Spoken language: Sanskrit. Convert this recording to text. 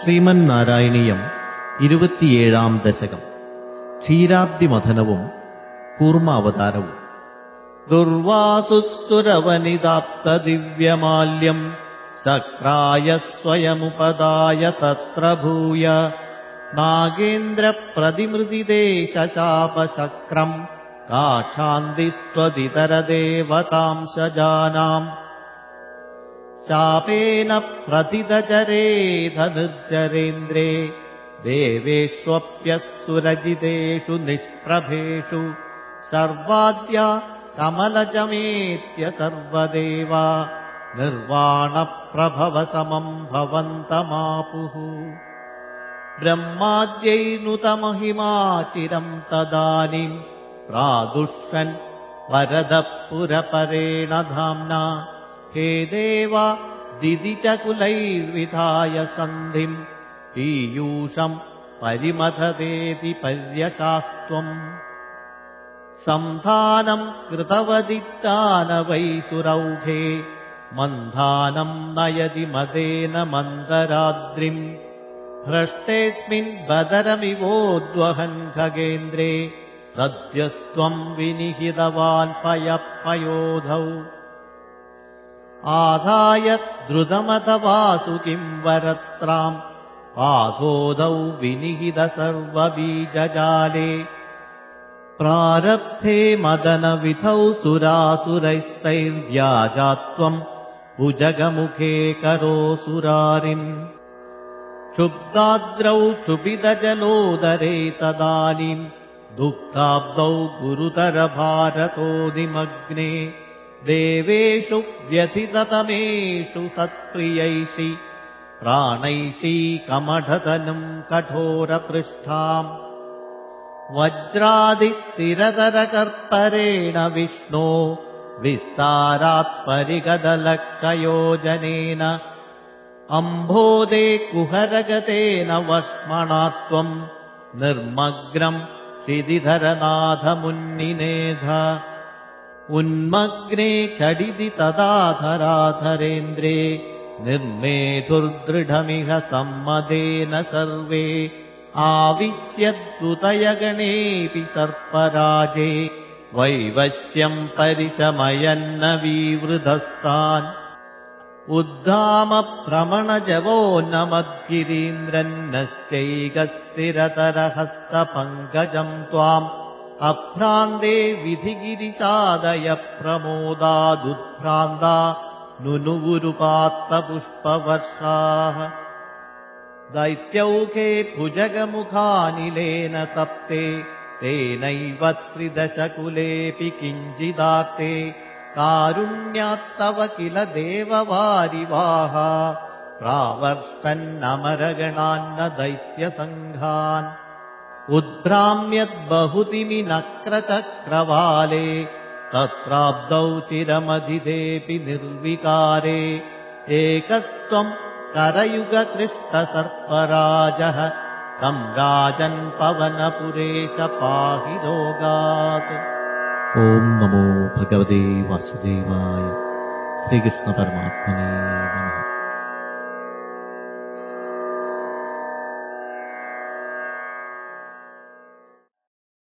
ശ്രീമന്നാരായണീയം ഇരുപത്തിയേഴാം ദശകം ക്ഷീരാബ്ദിമഥനവും कुर्मावतरौ दुर्वासु सुरवनिदात्त दिव्यमाल्यम् शक्राय स्वयमुपदाय तत्र भूय नागेन्द्रप्रतिमृदिदेशशापशक्रम् का शान्तिस्त्वदितरदेवतां सजानाम् शापेन प्रतिदचरे धनुर्जरेन्द्रे देवेष्वप्यः सुरजितेषु निष्प्रभेषु सर्वाद्या कमलजमेत्य सर्वदेवा निर्वाणप्रभवसमम् भवन्तमापुः। ब्रह्माद्यैनुतमहिमाचिरम् तदानीम् प्रादुष्यन् वरदपुरपरेण धाम्ना। हे देवा दिदिचकुलैर्विधाय सन्धिम् पीयूषम् परिमथदेति पर्यशास्त्वम् सन्धानम् कृतवदित्तानवैसुरौघे मन्धानम् नयति मदेन मन्दराद्रिम्। भ्रष्टेऽस्मिन् बदरमिवोद्वहन् खगेन्द्रे सद्यस्त्वम् विनिहितवान्पयपयोधौ आधाय द्रुतमथ वासु किम् वरत्राम् पाधोदौ विनिहित सर्वबीजजाले प्रारब्धे मदनविधौ सुरासुरैस्तैर्व्याजात्वम् भुजगमुखे करोऽसुरारिम् क्षुब्दाद्रौ क्षुभिदजलोदरे तदानीम् दुग्धाब्दौ गुरुतरभारतो निमग्ने देवेषु व्यथिततमेषु तत्प्रियैषि प्राणैषी कमठतनुम् कठोरपृष्ठाम् वज्रादिस्थिरतरकर्परेण विष्णो विस्तारात्परिगदलक्षयोजनेन अम्भोदे कुहरगतेन वष्मणा त्वम् निर्मग्नम् क्षिदिधरनाथमुन्निनेध उन्मग्ने चडिति तदाधराधरेन्द्रे निर्मेधुर्दृढमिह सम्मदेन सर्वे आविश्यद्दुतयगणेऽपि सर्पराजे। वैवश्यम् परिशमयन्न वीवृधस्तान् उद्धामप्रमणजवो न मद्गिरीन्द्रन्नश्चैकस्थिरतरहस्तपङ्कजम् त्वाम्। अभ्रान्ते विधिगिरिशादय प्रमोदादुद्भ्रान्ता नुनुगुरुपात्तपुष्पवर्षाः दैत्यौखे भुजगमुखानिलेन तप्ते तेनैव त्रिदशकुलेऽपि किञ्चिदार्ते। कारुण्यात्तव किल देववारिवाः प्रावर्ष्टन्नमरगणान्न दैत्यसङ्घान्। उद्भ्राम्यद्बहुतिमि नक्रचक्रवाले तत्राब्दौ चिरमधिदेऽपि निर्विकारे। एकस्त्वम् करयुगकृष्टसर्पराजः सम्राजन् पवनपुरेश पाहि रोगात्। ॐ नमो भगवते वासुदेवाय। श्रीकृष्णपरमात्मने